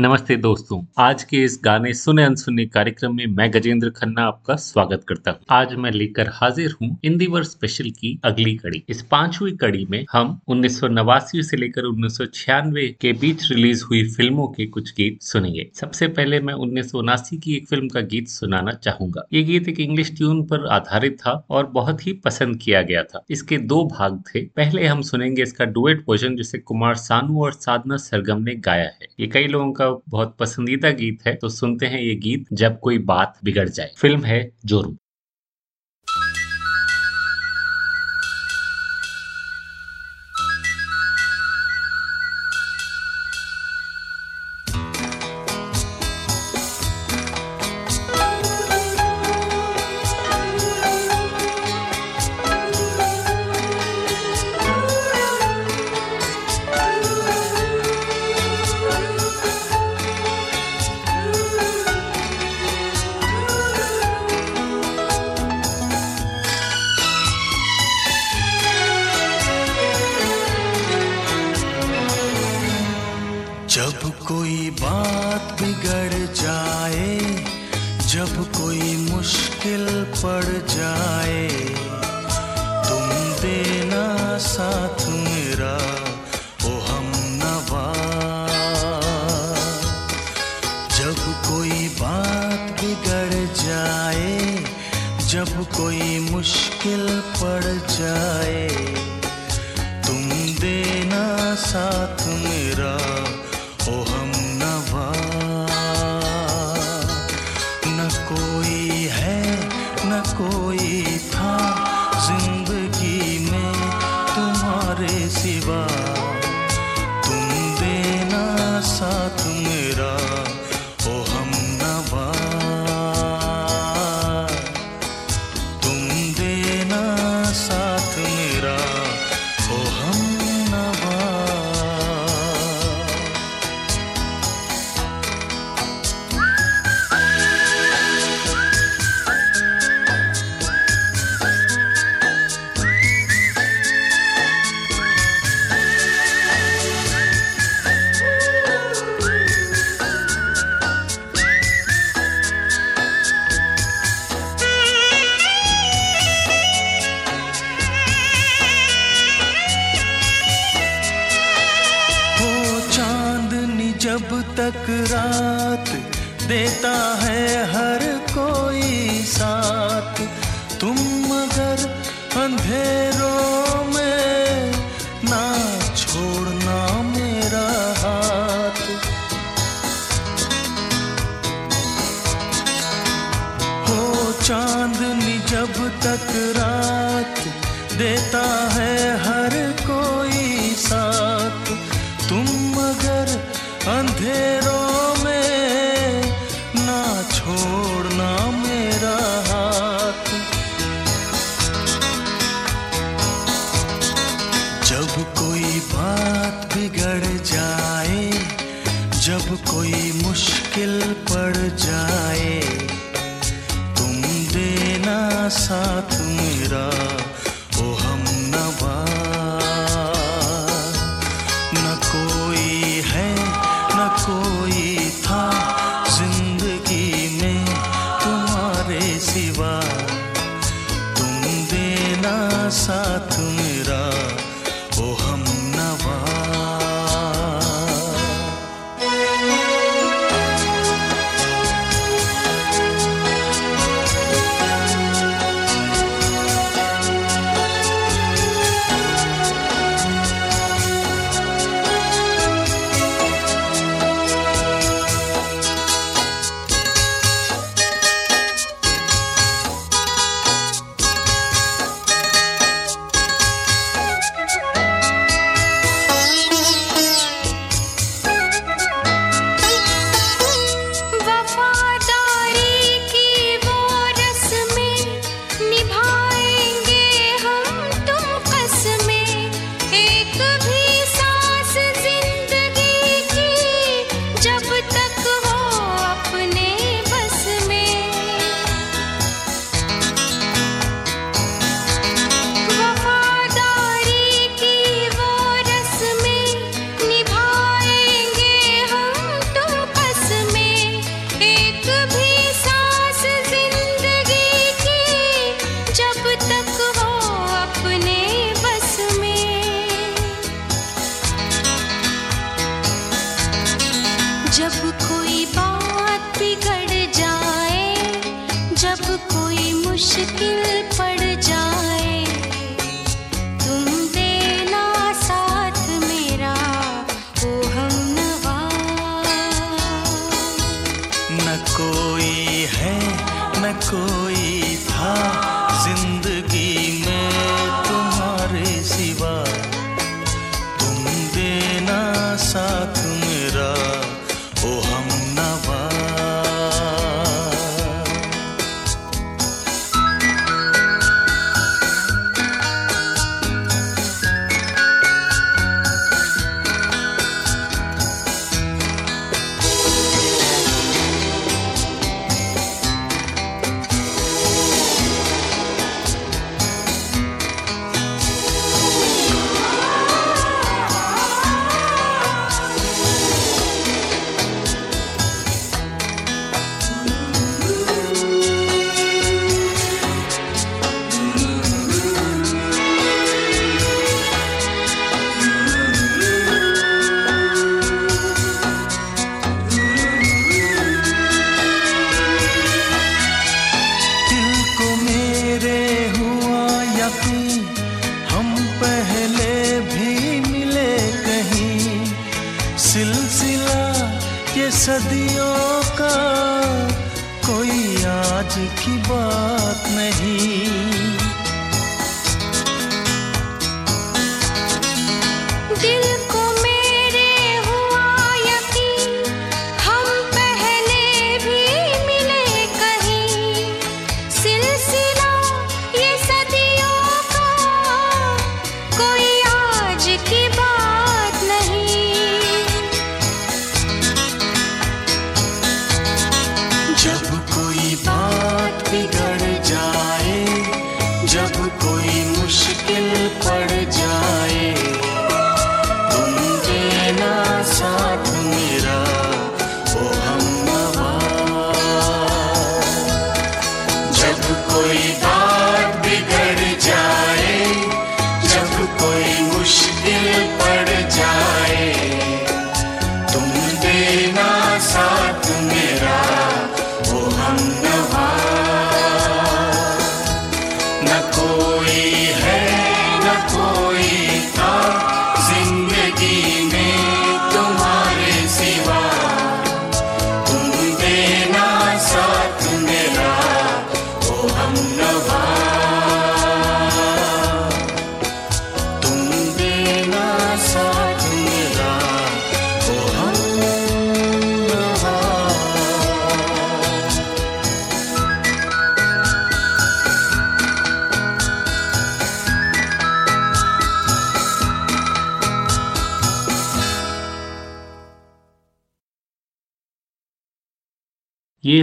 नमस्ते दोस्तों, आज के इस गाने सुने अनसुने कार्यक्रम में मैं गजेंद्र खन्ना आपका स्वागत करता हूँ। आज मैं लेकर हाजिर हूँ हिंदी वर्ष स्पेशल की अगली कड़ी। इस पांचवी कड़ी में हम उन्नीस सौ नवासी से लेकर उन्नीस सौ छियानवे के बीच रिलीज़ हुई फ़िल्मों के कुछ गीत सुनेंगे। सबसे पहले मैं उन्नीस सौ उनासी की एक फ़िल्म का गीत सुनाना चाहूँगा। ये गीत एक इंग्लिश ट्यून पर आधारित था और बहुत ही पसंद किया गया था। इसके दो भाग थे। पहले हम सुनेंगे इसका डुएट वर्जन जिसे कुमार सानू और साधना सरगम ने गाया है। ये कई लोगों का बहुत पसंदीदा गीत है तो सुनते हैं ये गीत जब कोई बात बिगड़ जाए। फ़िल्म है जोरू। साथ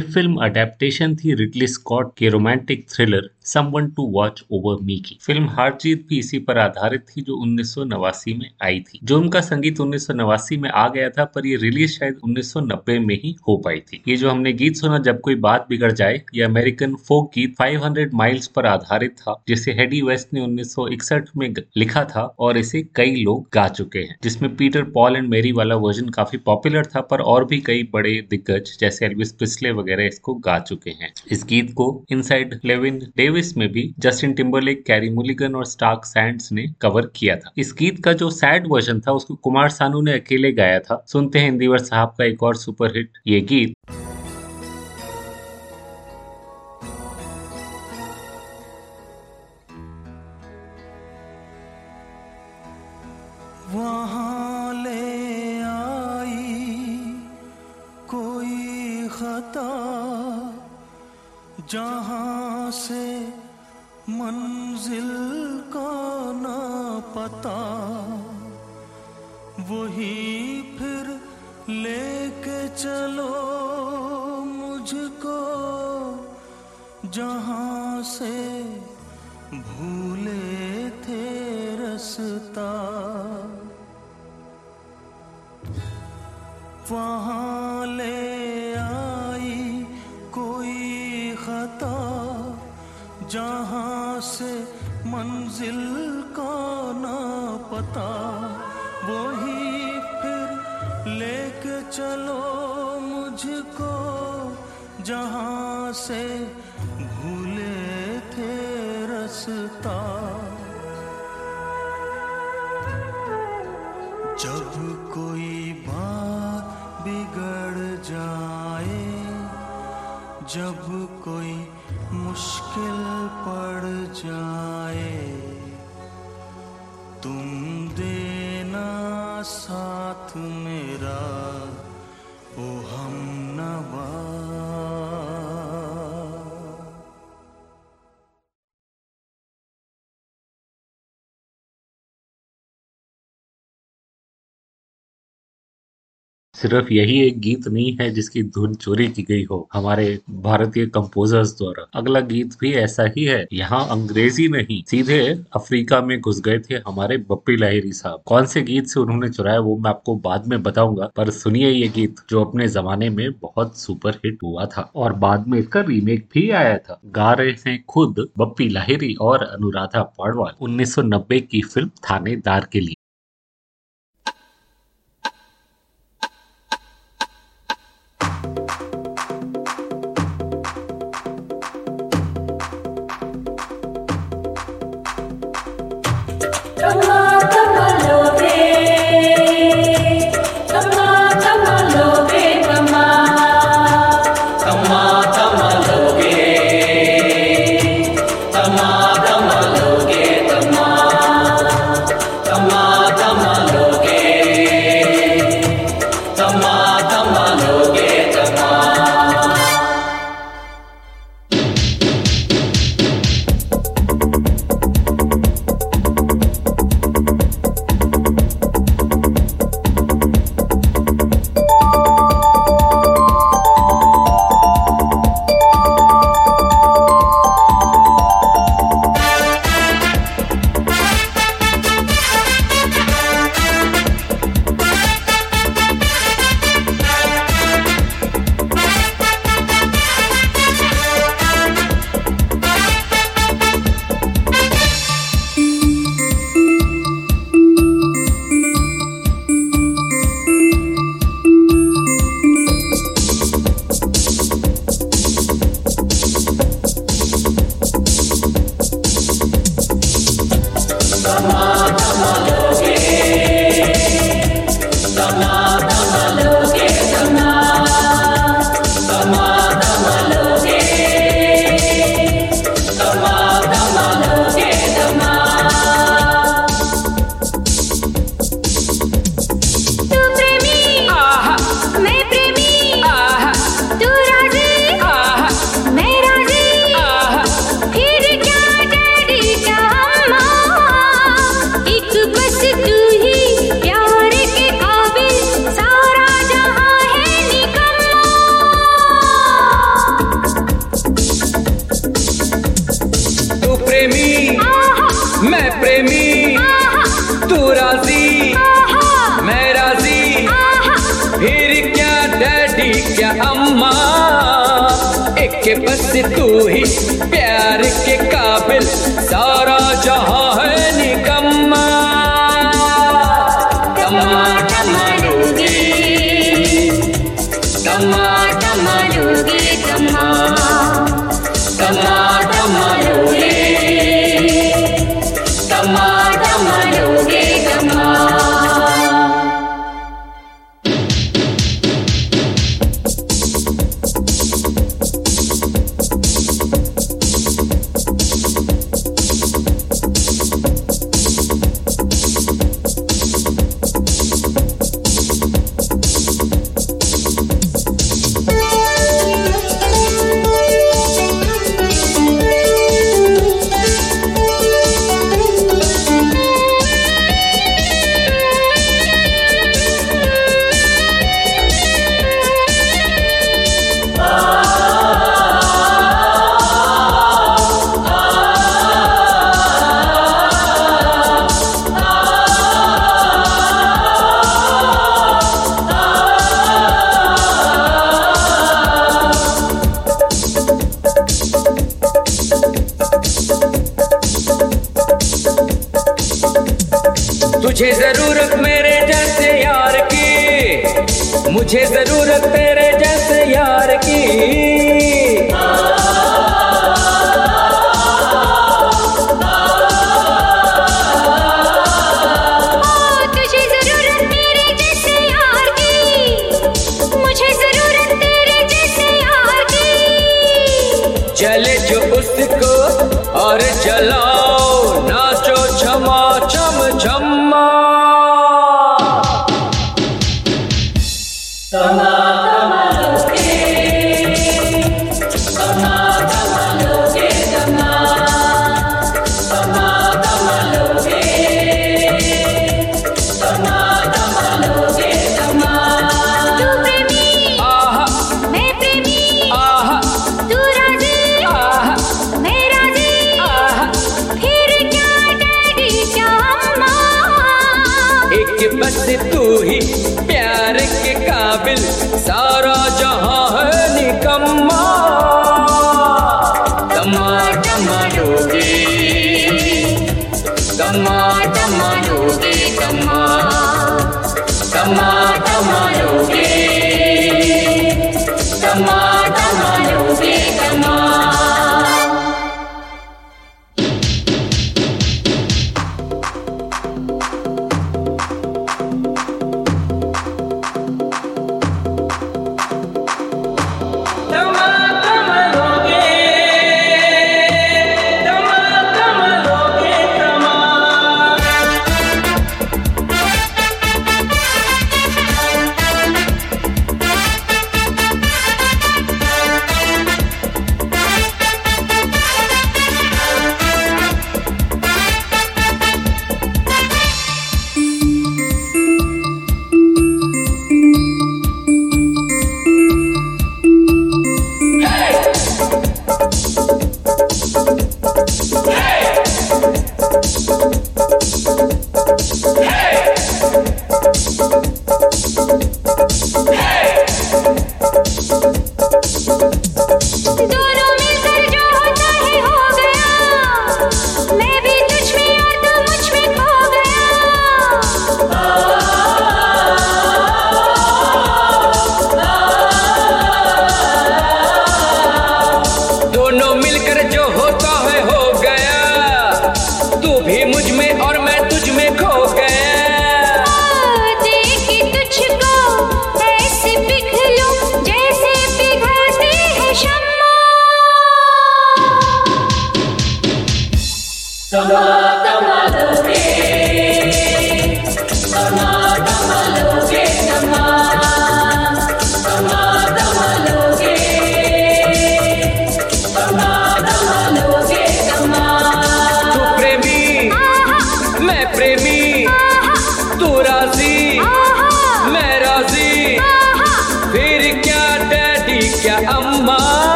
फ़िल्म अडेप्टेशन थी रिडली स्कॉट के romantic thriller someone to watch over me की। फ़िल्म हार जीत भी इसी पर आधारित थी जो उन्नीस में आई थी। जो उनका संगीत उन्नीस में आ गया था, पर ये रिलीज़ शायद 1990 में ही हो पाई थी। ये जो हमने गीत सुना, जब कोई बात बिगड़ जाए, ये अमेरिकन फोक गीत 500 माइल्स पर आधारित था, जिसे हेडी वेस्ट ने 1961 में लिखा था, और इसे कई लोग गा चुके हैं, जिसमें पीटर पॉल एंड मेरी वाला वर्जन काफ़ी पॉपुलर था, पर और भी कई बड़े दिग्गज, जैसे एल्विस पिस्ले वगैरह इसको गा चुके हैं। इस गीत को इनसाइड लेविन डेविस में भी जस्टिन टिम्बरलेक कैरी मुलिगन और स्टार्क सैंड्स ने कवर किया था। इस गीत का जो सैड वर्जन था, उसको कुमार सानू ने अकेले गाया था। सुनते हैं इंदिवर साहब का एक और सुपरहिट ये गीत। जहाँ से मंजिल का न पता, वही फिर लेके चलो मुझको, जहाँ से भूले थे रसता। वहाँ ले जहाँ से मंजिल का ना पता, वही फिर लेके चलो मुझको। जहाँ से भूले थे रसता। जब कोई बात बिगड़ जाए, जब कोई मुश्किल पड़ जाए। तुम देना साथ मेरा सिर्फ़ यही एक गीत नहीं है जिसकी धुन चोरी की गई हो, हमारे भारतीय कंपोजर्स द्वारा। अगला गीत भी ऐसा ही है, यहाँ अंग्रेज़ी नहीं, सीधे अफ्रीका में घुस गए थे हमारे बप्पी लाहिरी साहब। कौन से गीत से उन्होंने चुराया वो मैं आपको बाद में बताऊँगा, पर सुनिए ये गीत, जो अपने जमाने में बहुत सुपर हिट हुआ था। और बाद में इसका रीमेक भी आया था। गा रहे हैं खुद बप्पी लाहिरी और अनुराधा पाड़वाल, उन्नीस की फ़िल्म थानेदार के लिए।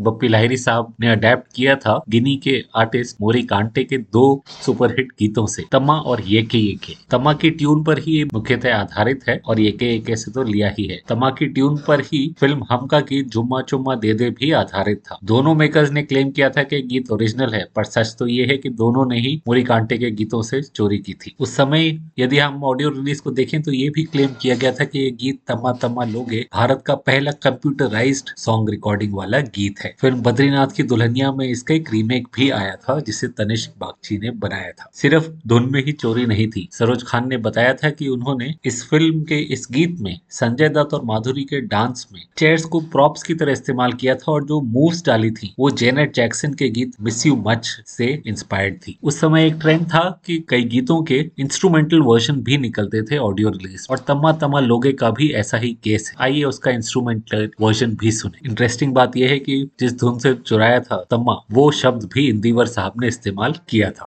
बप्पी लाहिरी साहब ने अडेप्ट किया था गिनी के आर्टिस्ट मोरी कांटे के दो सुपरहिट गीतों से, तमा और ये के ये के तमा की ट्यून पर ही मुख्यतः आधारित है और ये के ये के से तो लिया ही है। तमा की ट्यून पर ही फ़िल्म हम का गीत जुम्मा चुम्मा दे दे भी आधारित था। दोनों मेकर्स ने क्लेम किया था कि गीत ओरिजिनल है, पर सच तो ये है कि दोनों ने ही मोरी कांटे के गीतों से चोरी की थी। उस समय यदि हम ऑडियो रिलीज़ को देखें तो ये भी क्लेम किया गया था कि ये गीत तमा तमा लोगे, भारत का पहला कंप्यूटराइज्ड सॉन्ग रिकॉर्डिंग वाला गीत है। फ़िल्म बद्रीनाथ की दुल्हनिया में इसका एक रीमेक भी आया था, जिसे तनिष्क बागची ने बनाया था। सिर्फ़ धुन में ही चोरी नहीं थी। सरोज खान ने बताया था कि उन्होंने इस फ़िल्म के इस गीत में संजय दत्त और माधुरी के डांस में चेयर्स को प्रॉप्स की तरह इस्तेमाल किया था और जो मूव्स डाली थी, वो जेनेट जैक्सन के गीत मिस यू मच से इंस्पायर्ड थी। उस समय एक ट्रेंड था कि कई गीतों के इंस्ट्रूमेंटल वर्जन भी निकलते थे ऑडियो रिलीज़ और तम्मा तम्मा लोगे का भी ऐसा ही केस है। आइए उसका इंस्ट्रूमेंटल वर्जन भी सुने। इंटरेस्टिंग बात यह है कि जिस धुन से चुराया था तम्मा, वो शब्द भी इंदिवर साहब ने इस्तेमाल किया था।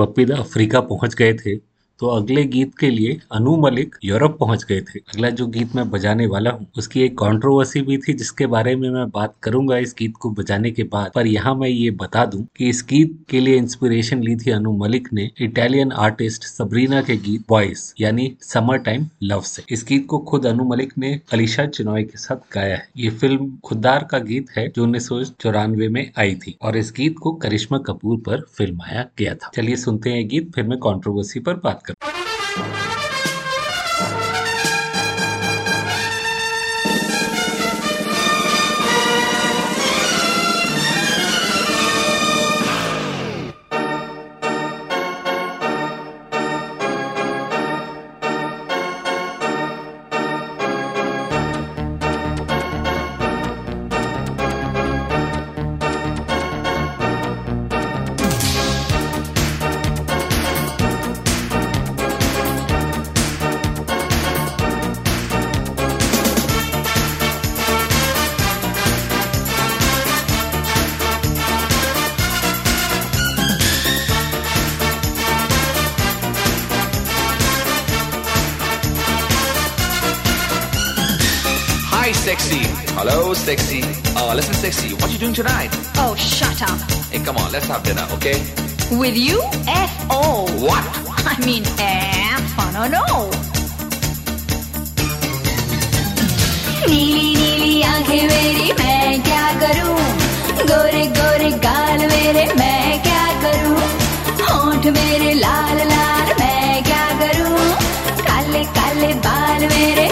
बप्पीदा अफ्रीका पहुँच गए थे तो अगले गीत के लिए अनु मलिक यूरोप पहुँच गए थे। अगला जो गीत मैं बजाने वाला हूँ, उसकी एक कंट्रोवर्सी भी थी, जिसके बारे में मैं बात करूँगा इस गीत को बजाने के बाद। पर यहाँ मैं ये बता दूँ कि इस गीत के लिए इंस्पिरेशन ली थी अनु मलिक ने इटालियन आर्टिस्ट सबरीना के गीत बॉयस यानी समर टाइम लव से। इस गीत को खुद अनु मलिक ने अलीशा चिनॉय के साथ गाया है। ये फ़िल्म खुददार का गीत है, जो उन्नीस सौ चौरानवे में आई थी और इस गीत को करिश्मा कपूर पर फिल्माया गया था। चलिए सुनते हैं गीत, फिर मैं कॉन्ट्रोवर्सी पर बात África. Have dinner, okay? With you? F-O. What? I mean, F, I don't know. नीली नीली आँखें मेरी मैं क्या करूँ गोरे गोरे गाल मेरे मैं क्या करूँ होंठ मेरे लाल लाल मैं क्या करूँ काले काले बाल मेरे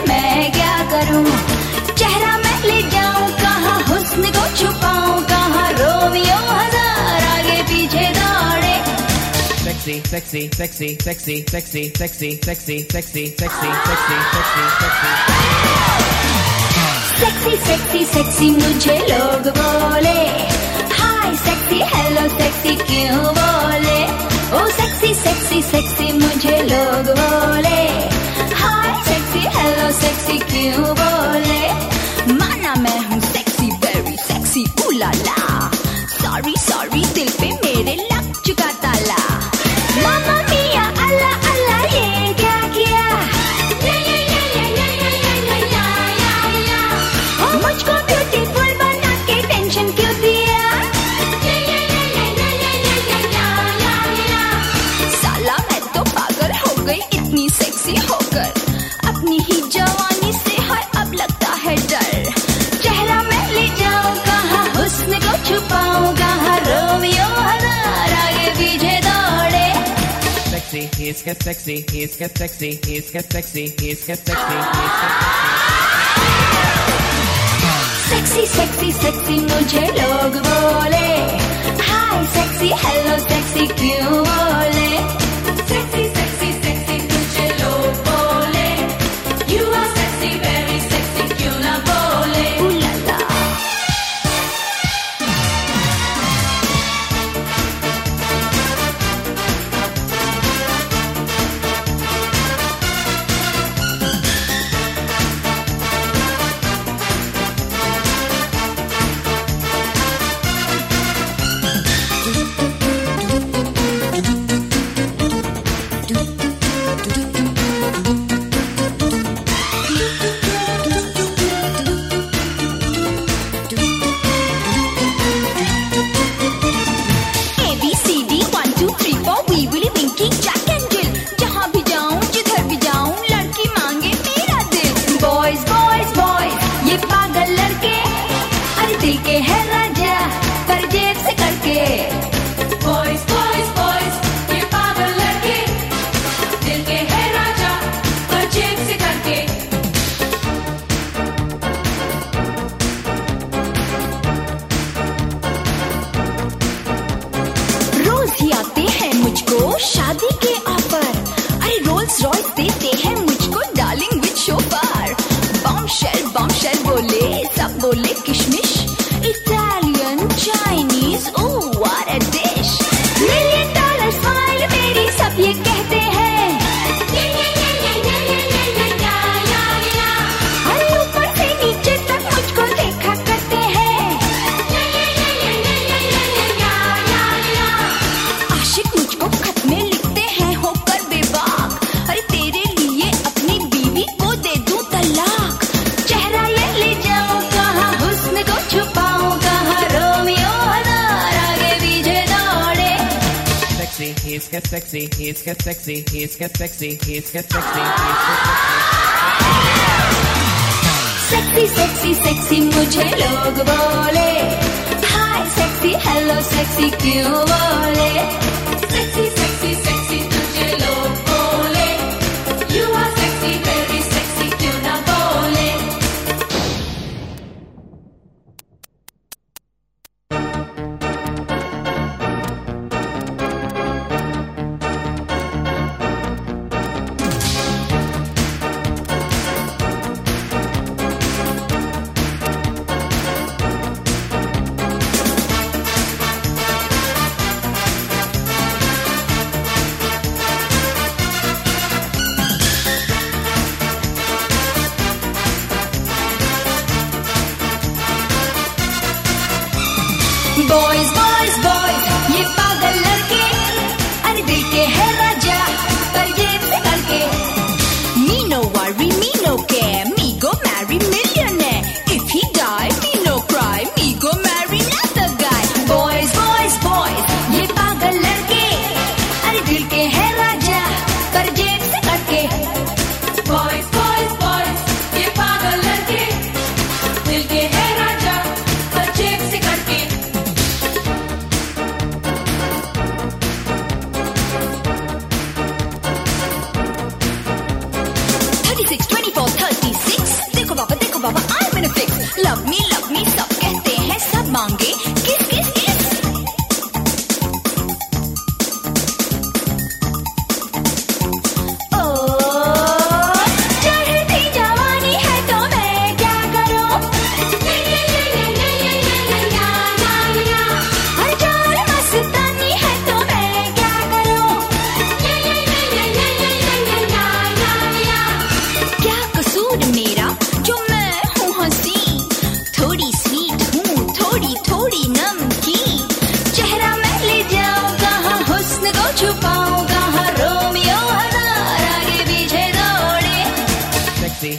sexy, sexy, sexy, sexy, sexy, sexy, sexy, sexy, sexy, sexy, sexy, sexy. Sexy sexy sexy मुझे लोग बोले हाय सेक्सी हेलो सेक्सी क्यों बोले ओ सेक्सी सेक्सी सेक्सी मुझे लोग बोले हाय सेक्सी हेलो सेक्सी क्यों बोले माना मैं हूँ sexy very sexy उलाला sorry sorry he's get sexy, he's get sexy, he's get sexy, he's get sexy, he's get sexy sexy sexy मुझे लोग बोले हाय सेक्सी हेलो सेक्सी क्यों sexy, he's get sexy, he's get sexy, he's get sexy, he's get sexy sexy sexy मुझे लोग बोले हाय sexy hello sexy क्यों बोले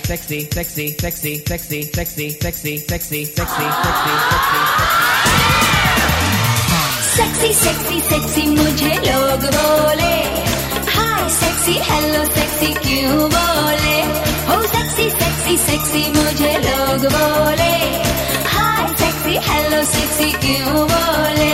sexy, sexy, sexy, sexy, sexy, sexy, sexy, sexy, sexy, sexy, sexy. Sexy sexy मुझे लोग बोले हाय sexy hello sexy क्यों बोले हो सेक्सी सेक्सी सेक्सी मुझे लोग बोले हाय सेक्सी हेलो सेक्सी क्यों बोले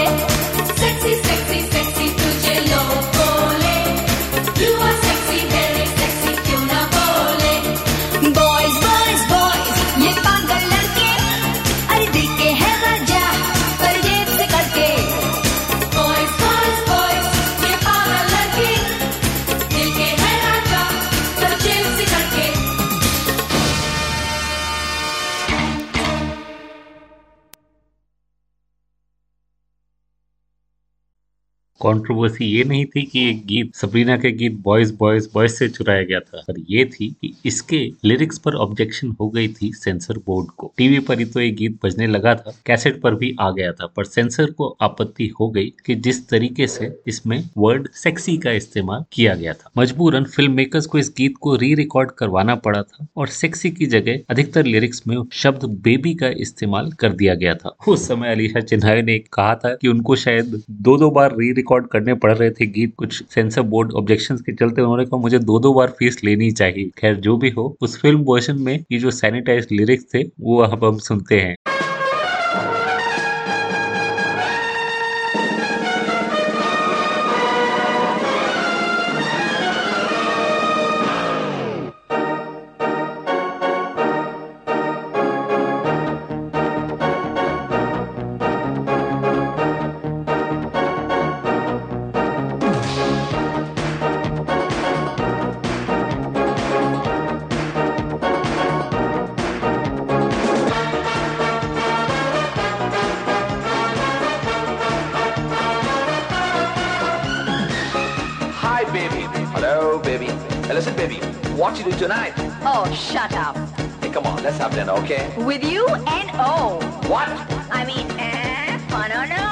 कंट्रोवर्सी ये नहीं थी कि ये गीत सबरीना के गीत बॉयज़ बॉयज़ बॉयज़ से चुराया गया था। पर ये थी कि इसके लिरिक्स पर ऑब्जेक्शन हो गई थी सेंसर बोर्ड को। टीवी पर ही तो ये गीत बजने लगा था कैसेट पर भी आ गया था। पर सेंसर को आपत्ति हो गई कि जिस तरीके से इसमें वर्ड सेक्सी का इस्तेमाल किया गया था। मजबूरन फ़िल्म मेकर्स को इस गीत को री रिकॉर्ड करवाना पड़ा था और सेक्सी की जगह अधिकतर लिरिक्स में शब्द बेबी का इस्तेमाल कर दिया गया था। उस समय अलीशा चिन्हाई ने कहा था कि उनको शायद दो दो बार री रिकॉर्ड करने पड़ रहे थे गीत, कुछ सेंसर बोर्ड ऑब्जेक्शन के चलते उन्होंने कहा, मुझे दो दो बार फ़ीस लेनी चाहिए। खैर, जो भी हो, उस फ़िल्म वर्जन में ये जो सैनिटाइज लिरिक्स थे, वो अब हम सुनते हैं। Hey, listen, baby. What you do tonight? Oh, shut up. Hey, come on, let's have dinner, okay? With you and oh. What? I mean, eh, fun or no?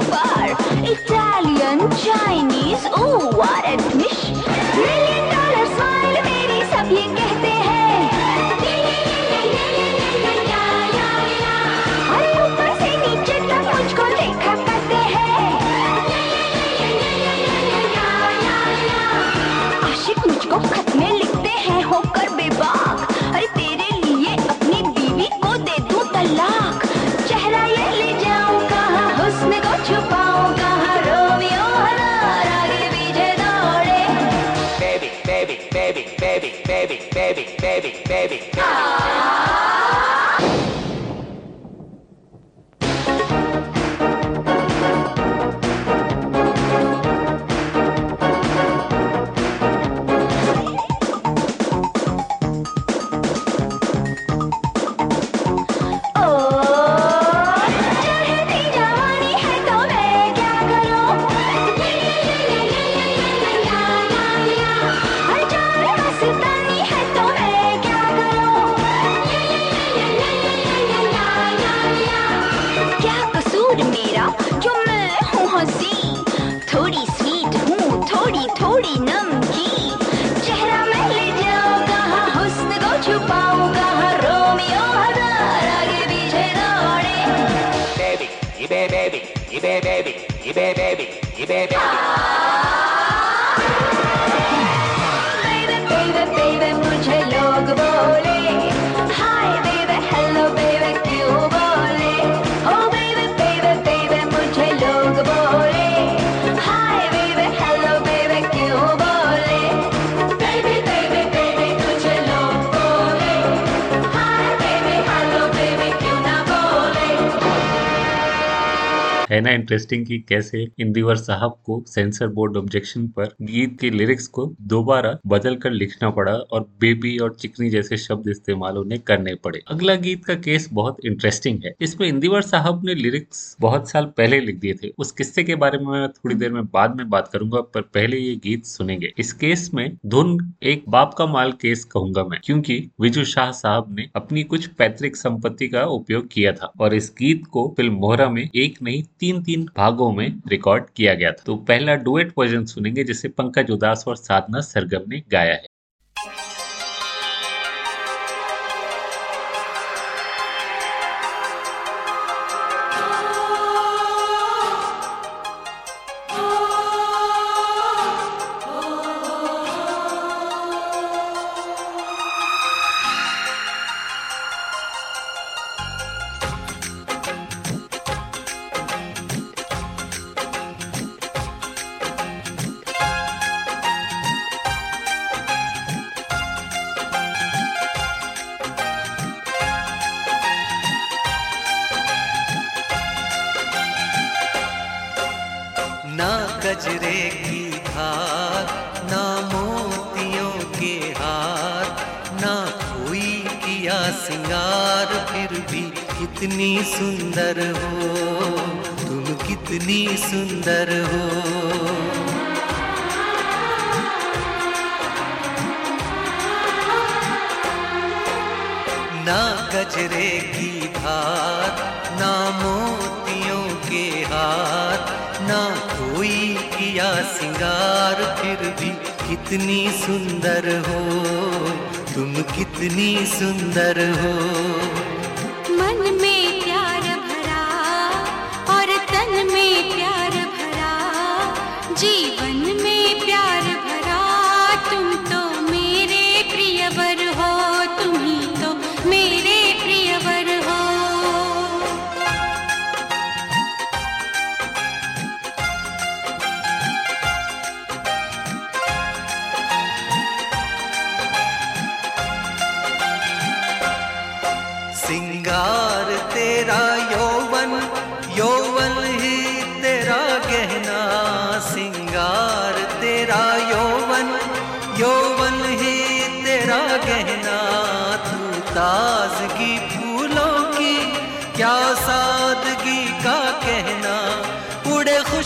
so fun. है ना interesting कि कैसे इंदिवर साहब को sensor board objection पर गीत के lyrics को दोबारा बदल कर लिखना पड़ा और बेबी और चिकनी जैसे शब्द इस्तेमाल उन्हें करने पड़े। अगला गीत का केस बहुत इंटरेस्टिंग है। इसमें इंदिवर साहब ने लिरिक्स बहुत साल पहले लिख दिए थे। उस किस्से के बारे में थोड़ी देर में बाद में बात करूँगा, पर पहले ये गीत सुनेंगे। इस केस में धुन एक बाप का माल केस कहूँगा मैं, क्योंकि विजु शाह साहब ने अपनी कुछ पैतृक संपत्ति का उपयोग किया था और इस गीत को फ़िल्म मोहरा में एक नहीं, तीन तीन तीन भागों में रिकॉर्ड किया गया था। तो पहला डुएट वर्जन सुनेंगे, जिसे पंकज उदास और साधना सरगम ने गाया है।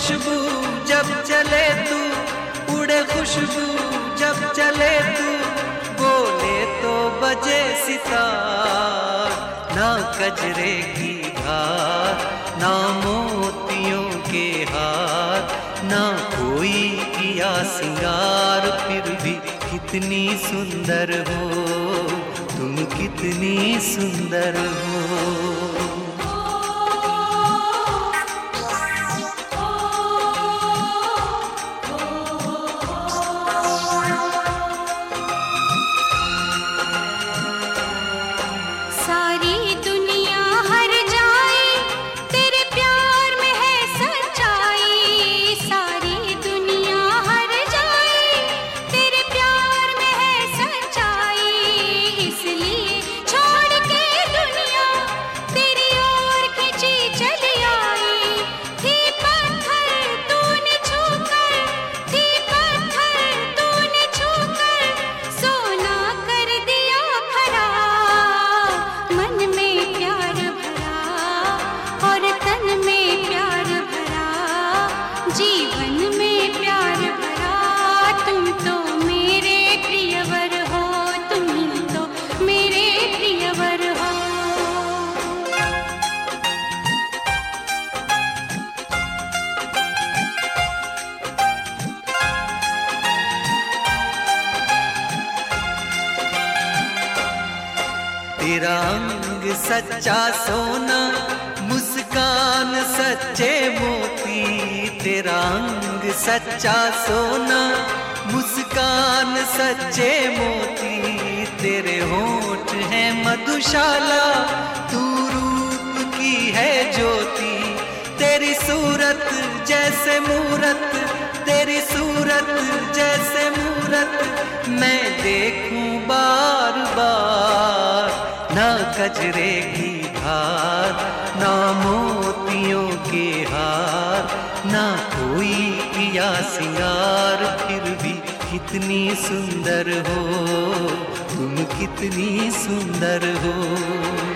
खुशबू जब चले तू, उड़े खुशबू जब चले तू, बोले तो बजे सितार, ना कजरे की धार, ना मोतियों के हार, ना कोई किया सिंगार, फिर भी कितनी सुंदर हो, तुम कितनी सुंदर हो। तेरा अंग सच्चा सोना, मुस्कान सच्चे मोती। तेरा अंग सच्चा सोना, मुस्कान सच्चे मोती। तेरे होठ है मधुशाला, तू रूप की है ज्योति। तेरी सूरत जैसे मूरत, तेरी सूरत जैसे मूरत। मैं देखूँ बार बार ना कजरे की हार ना मोतियों के हार, ना कोई किया सिंगार, फिर भी कितनी सुंदर हो, तुम कितनी सुंदर हो।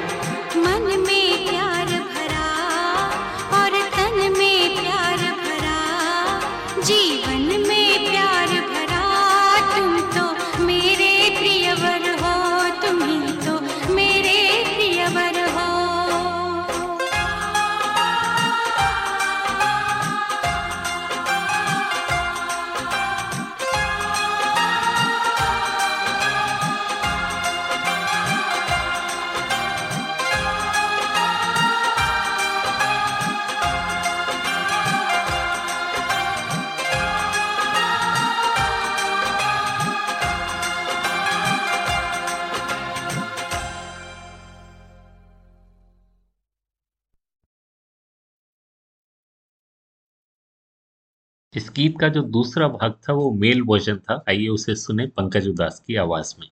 गीत का जो दूसरा भाग था वो मेल वर्जन था। आइए उसे सुने पंकज उदास की आवाज़ में।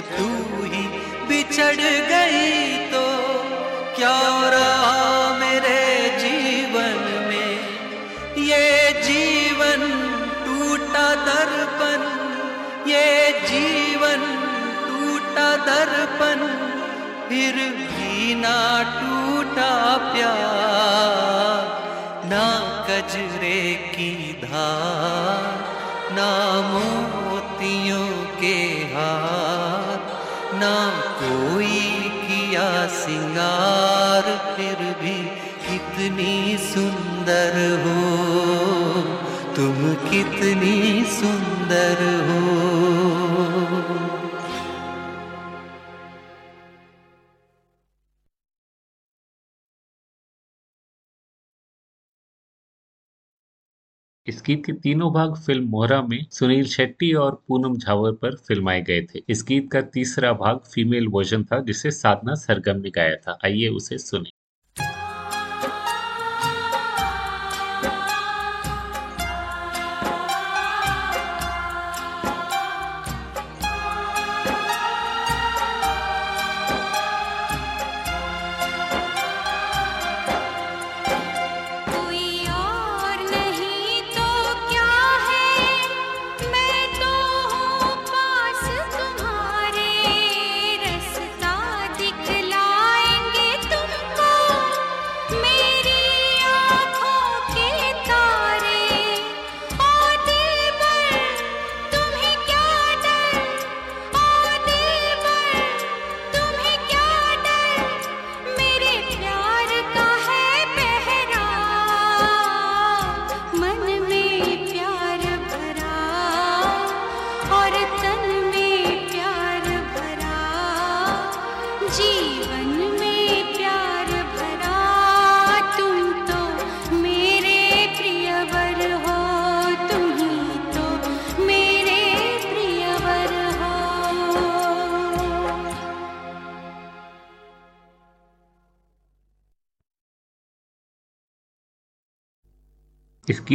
तू ही बिछड़ गई तो क्या रहा मेरे जीवन में? ये जीवन टूटा दर्पण, ये जीवन टूटा दर्पण, फिर भी ना टूटा प्यार, ना कजरे की धार, ना मोतियों के हार। ना कोई किया सिंगार फिर भी कितनी सुंदर हो। तुम कितनी सुंदर हो। इस गीत के तीनों भाग फ़िल्म मोहरा में सुनील शेट्टी और पूनम झावर पर फिल्माए गए थे। इस गीत का तीसरा भाग फीमेल वर्जन था, जिसे साधना सरगम ने गाया था। आइए उसे सुने।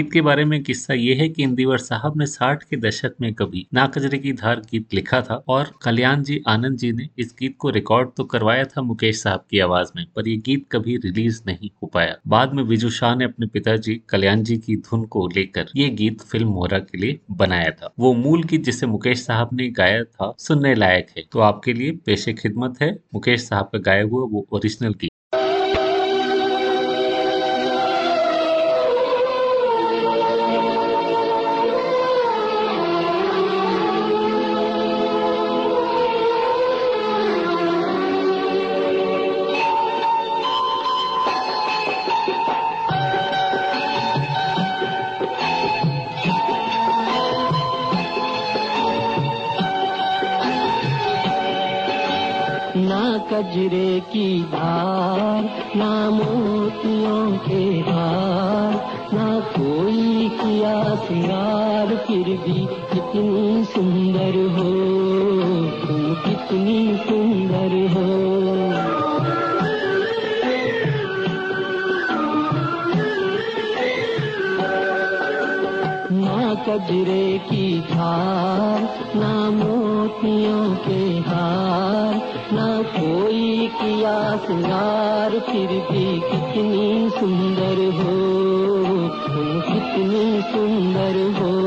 गीत के बारे में किस्सा ये है कि इंदिवर साहब ने 60 के दशक में कभी नाकजरे की धार गीत लिखा था और कल्याण जी, आनंद जी ने इस गीत को रिकॉर्ड तो करवाया था मुकेश साहब की आवाज़ में, पर ये गीत कभी रिलीज़ नहीं हो पाया। बाद में विजू शाह ने अपने पिताजी, कल्याण जी की धुन को लेकर ये गीत फ़िल्म मोहरा के लिए बनाया था। वो मूल गीत जिसे मुकेश साहब ने गाया था, सुनने लायक है। तो आपके लिए पेशे खिदमत है। मुकेश साहब का गाया हुआ वो ओरिजिनल गीत। ना कजरे की धार, ना मोतियों के हार, ना कोई किया सिंगार फिर भी कितनी सुंदर हो, तुम कितनी सुंदर हो। कजरे की धार, ना मोतियों के हार ना कोई किया सिंगार फिर भी कितनी सुंदर हो, तुम कितनी सुंदर हो।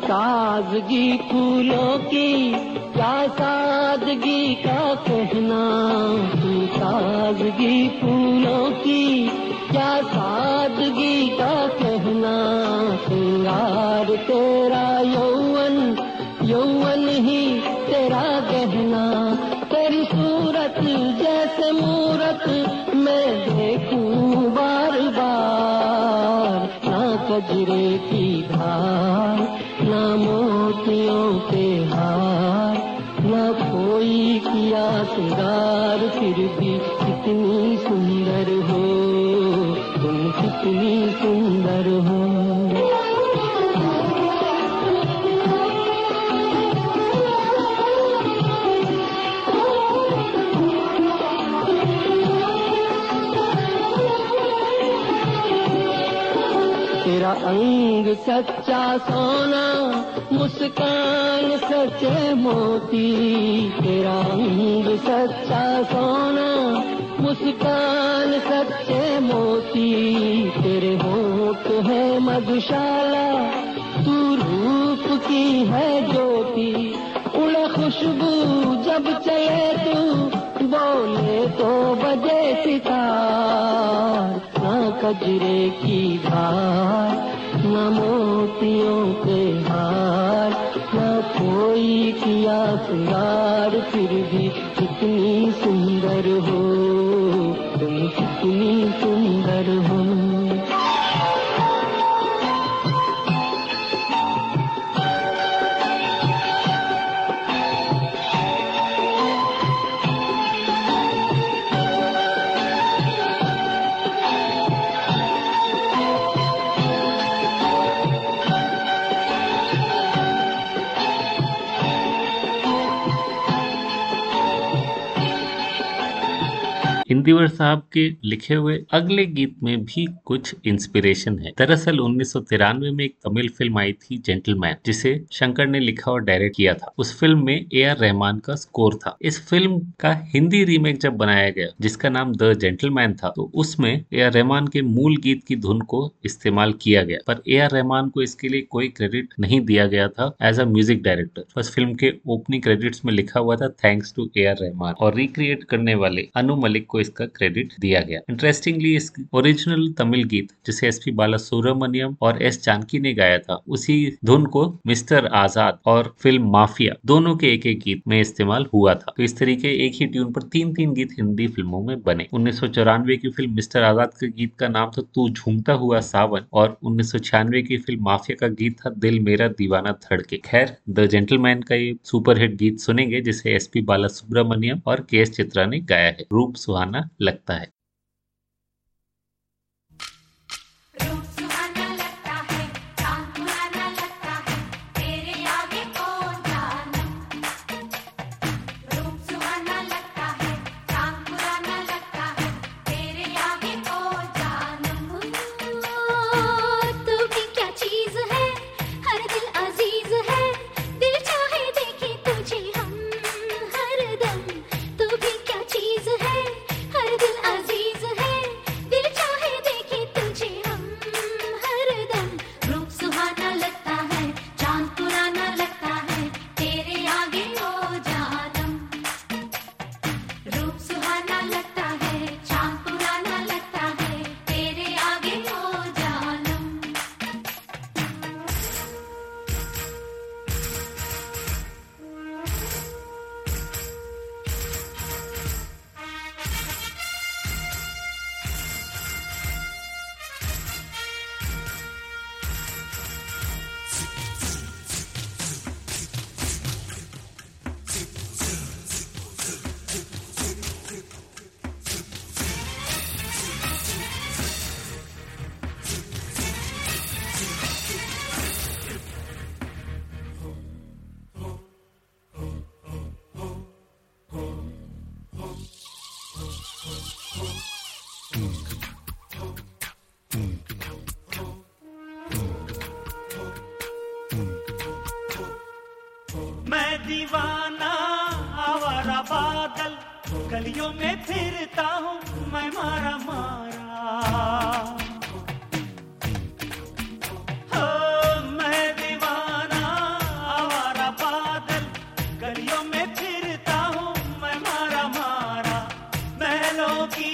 ताजगी फूलों की ताजगी फूलों की, क्या सादगी का कहना? सिंगार तेरा यौवन यौवन ही तेरा गहना। तेरी सूरत जैसे मूरत मैं देखूँ बार बार ना कजरे की धार, ना मोतियों के हार, ना कोई किया सिंगार फिर भी कितनी सुंदर हो, तुम कितनी सुंदर हो। तेरा अंग सच्चा सोना, मुस्कान सच्चे मोती। तेरा अंग सच्चा सोना मुस्कान सच्चे मोती तेरे होठ है मधुशाला। तू रूप की है ज्योति, उड़े खुशबू जब चले तू, बोले तो बजे सितार। कजरे की धार, न मोतियों के हार, न कोई किया प्यार फिर भी कितनी सुंदर हो। तुम कितनी सुंदर हो इंदिवर साहब के लिखे हुए अगले गीत में भी कुछ इंस्पिरेशन है। दरअसल उन्नीस सौ तिरानवे में एक तमिल फ़िल्म आई थी जेंटलमैन जिसे शंकर ने लिखा और डायरेक्ट किया था। उस फ़िल्म में ए आर रहमान का स्कोर था। इस फ़िल्म का हिंदी रीमेक जब बनाया गया, जिसका नाम द जेंटलमैन था तो उसमें ए आर रहमान के मूल गीत की धुन को इस्तेमाल किया गया। पर ए आर रहमान को इसके लिए कोई क्रेडिट नहीं दिया गया था एज अ म्यूज़िक डायरेक्टर बस फ़िल्म के ओपनिंग क्रेडिट्स में लिखा हुआ था thanks to A R Rahman और रिक्रिएट करने वाले अनु मलिक को इसका क्रेडिट दिया गया। इंटरेस्टिंगली इस ओरिजिनल तमिल गीत, जिसे एस पी बाला सुब्रमण्यम और एस जानकी ने गाया था, उसी धुन को मिस्टर आज़ाद और फ़िल्म माफिया दोनों के एक एक गीत में इस्तेमाल हुआ था। तो इस तरीके एक ही ट्यून पर तीन तीन गीत हिंदी फ़िल्मों में बने। उन्नीस सौ चौरानवे की फ़िल्म मिस्टर आज़ाद के गीत का नाम था तू झूमता हुआ सावन और उन्नीस सौ छियानवे की फ़िल्म माफिया का गीत था दिल मेरा दीवाना धड़के। खैर द जेंटलमैन का ये सुपरहिट गीत सुनेंगे, जिसे एस पी बाला सुब्रमण्यम और के एस चित्रा ने गाया है। रूप सुहाना लगता है।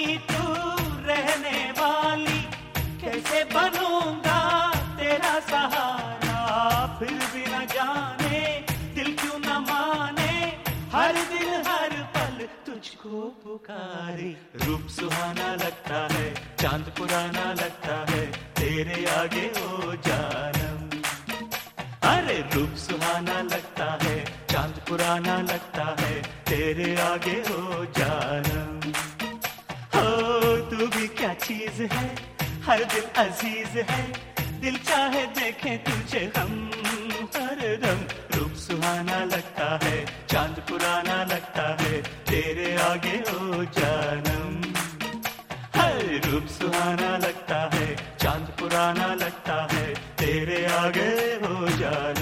तू रहने वाली, कैसे बनूँगा तेरा सहारा? फिर भी न जाने, दिल क्यों न माने, हर दिल हर पल तुझको पुकारे। रूप सुहाना लगता है, चाँद पुराना लगता है, तेरे आगे ओ जानम। अरे रूप सुहाना लगता है, चाँद पुराना लगता है, तेरे आगे हो जानम। हो तू भी क्या चीज़ है? हर दिल अज़ीज़ है। दिल चाहे देखे तुझे हम। हर दम रूप सुहाना लगता है। चाँद पुराना लगता है। तेरे आगे ओ जानम। हर रूप सुहाना लगता है। चाँद पुराना लगता है। तेरे आगे हो जान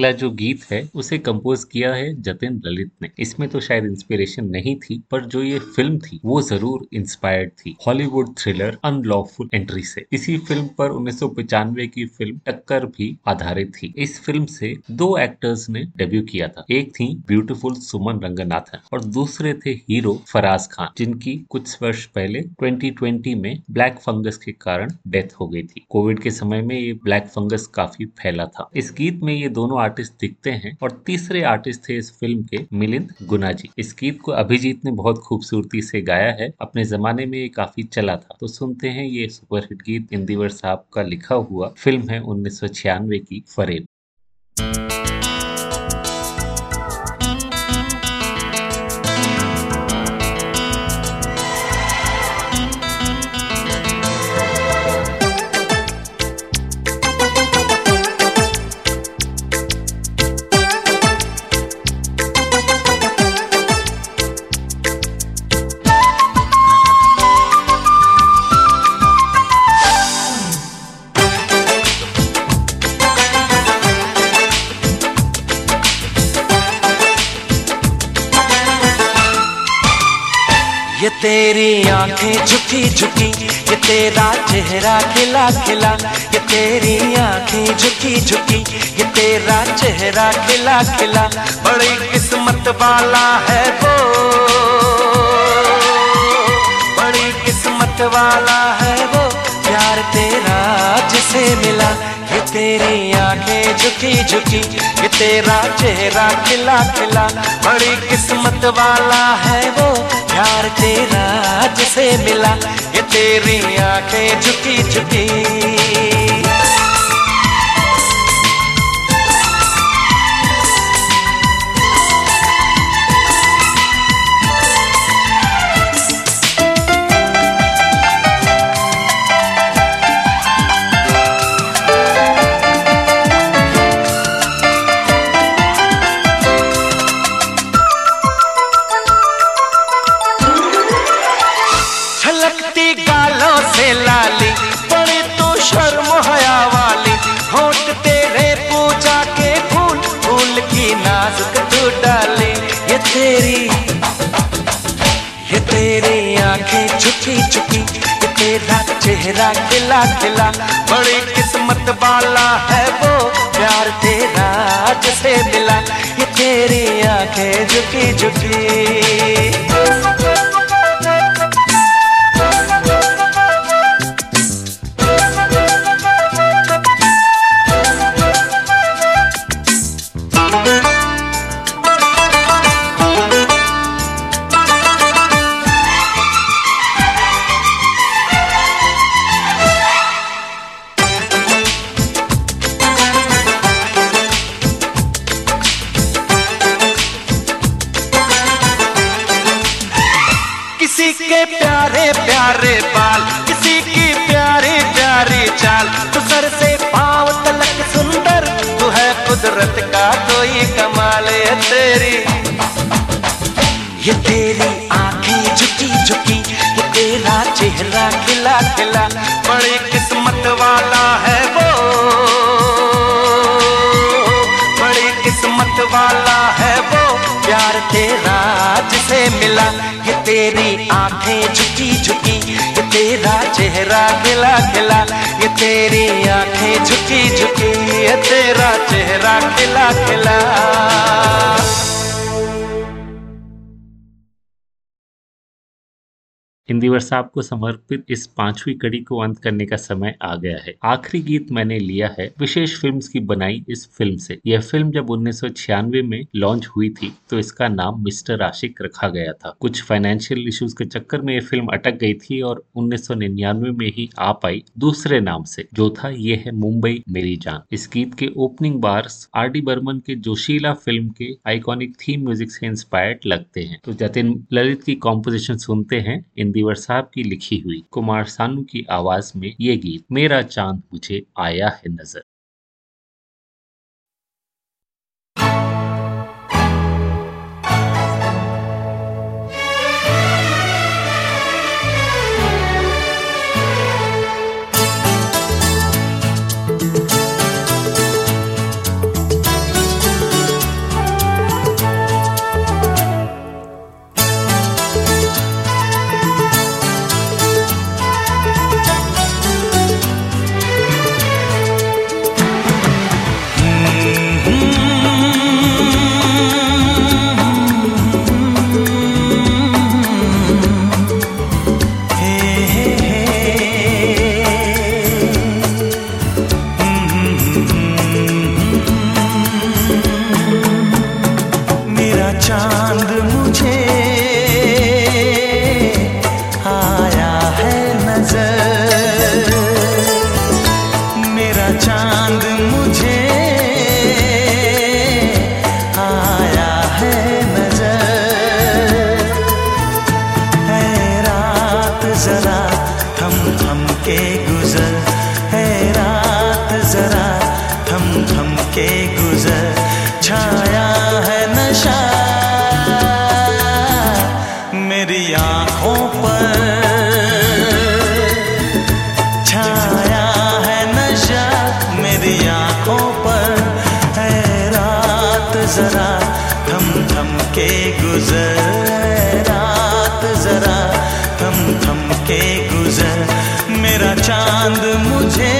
अगला जो गीत है, उसे कंपोज किया है जतिन ललित ने। इसमें तो शायद इंस्पिरेशन नहीं थी, पर जो ये फ़िल्म थी, वो ज़रूर इंस्पायर्ड थी। हॉलीवुड थ्रिलर अनलॉफुल एंट्री से। इसी फ़िल्म पर उन्नीस की फ़िल्म टक्कर भी आधारित थी। इस फ़िल्म से दो एक्टर्स ने डेब्यू किया था। एक थी ब्यूटीफुल सुमन रंगनाथन और दूसरे थे हीरो फराज खान, जिनकी कुछ वर्ष पहले 2020 में ब्लैक फंगस के कारण डेथ हो गई थी। कोविड के समय में ये ब्लैक फंगस काफ़ी फैला था। इस गीत में ये दोनों आर्टिस्ट दिखते हैं और तीसरे आर्टिस्ट थे इस फ़िल्म के मिलिंद गुना जी इस गीत को अभिजीत ने बहुत खूबसूरती से गाया है। अपने जमाने में ये काफ़ी चला था। तो सुनते हैं ये सुपरहिट गीत इंदिवर साहब का लिखा हुआ फ़िल्म है उन्नीस सौ छियानवे की फरेब। आँखें झुकी झुकी, ये तेरा चेहरा खिला खिला, ये तेरी आँखें झुकी झुकी, ये तेरा चेहरा खिला खिला, बड़ी किस्मत वाला है वो। बड़ी किस्मत वाला है वो, प्यार तेरा जिसे मिला, ये तेरी आँखें झुकी झुकी, ये तेरा चेहरा खिला खिला, बड़ी किस्मत वाला है वो, प्यार तेरा जिसे मिला ये तेरी आँखें झुकी झुकी चेहरा खिला खिला, बड़ी किस्मत वाला है वो, प्यार तेरा जिसे मिला, ये तेरी आँखें झुकी झुकी खिला ये तेरी आँखें झुकी झुकी ये तेरा चेहरा खिला खिला इंदिवर साहब को समर्पित इस पांचवी कड़ी को अंत करने का समय आ गया है। आखिरी गीत मैंने लिया है। विशेष फिल्म्स की बनाई इस फ़िल्म से। यह फ़िल्म जब उन्नीस सौ छियानवे में लॉन्च हुई थी तो इसका नाम मिस्टर आशिक रखा गया था। कुछ फाइनेंशियल इश्यूज़ के चक्कर में यह फ़िल्म अटक गई थी और उन्नीस सौ निन्यानवे में ही आ पाई दूसरे नाम से। जो था, ये है मुंबई मेरी जान। इस गीत के opening bars R D Burman के जोशीला फ़िल्म के आइकॉनिक थीम म्यूज़िक से इंस्पायर्ड लगते हैं। तो जतिन ललित की कॉम्पोजिशन सुनते हैं। इंदिवर साहब की लिखी हुई कुमार सानू की आवाज़ में ये गीत, मेरा चाँद मुझे आया है नज़र। के गुजर मेरा चाँद मुझे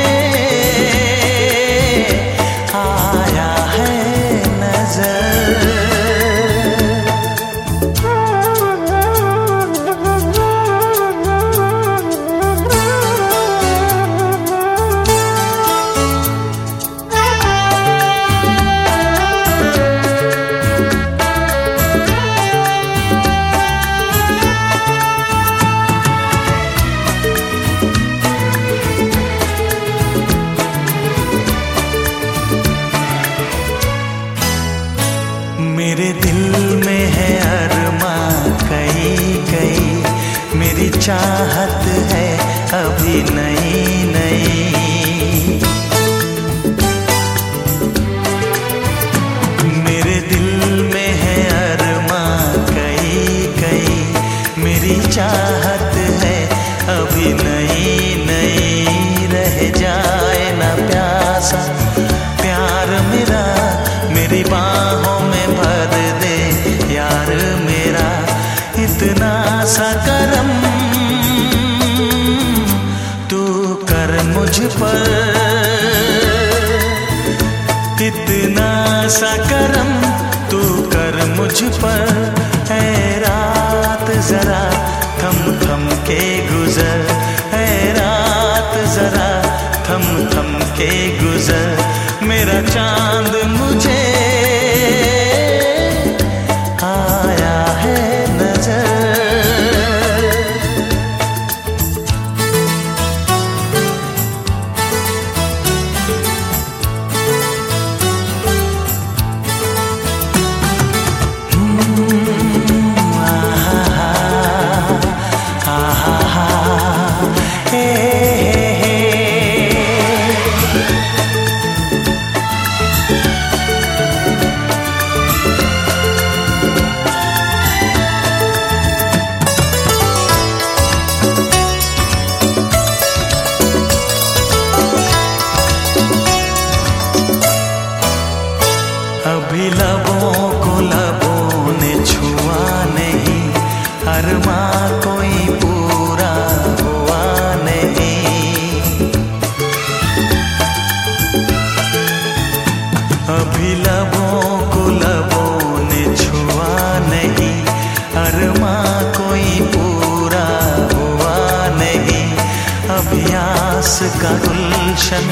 गुलशन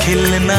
खिलना